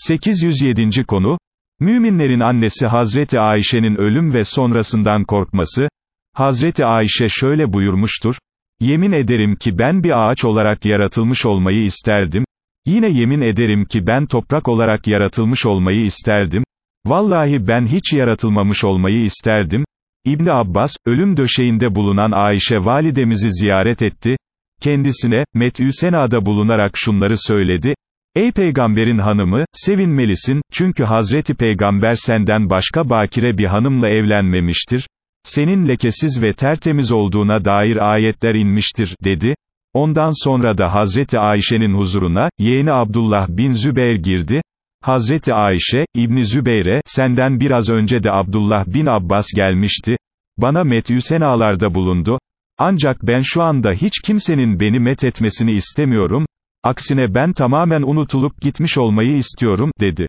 807. konu, Müminlerin annesi Hazreti Ayşe'nin ölüm ve sonrasından korkması, Hazreti Ayşe şöyle buyurmuştur, Yemin ederim ki ben bir ağaç olarak yaratılmış olmayı isterdim, yine yemin ederim ki ben toprak olarak yaratılmış olmayı isterdim, vallahi ben hiç yaratılmamış olmayı isterdim, İbn Abbas, ölüm döşeğinde bulunan Ayşe validemizi ziyaret etti, kendisine, Met'ü Sena'da bulunarak şunları söyledi, Ey peygamberin hanımı, sevinmelisin, çünkü Hazreti Peygamber senden başka bakire bir hanımla evlenmemiştir, senin lekesiz ve tertemiz olduğuna dair ayetler inmiştir, dedi. Ondan sonra da Hazreti Ayşe'nin huzuruna, yeğeni Abdullah bin Zübeyir girdi, Hazreti Ayşe, İbni Zübeyre, senden biraz önce de Abdullah bin Abbas gelmişti, bana met'ü bulundu, ancak ben şu anda hiç kimsenin beni met etmesini istemiyorum, aksine ben tamamen unutulup gitmiş olmayı istiyorum, dedi.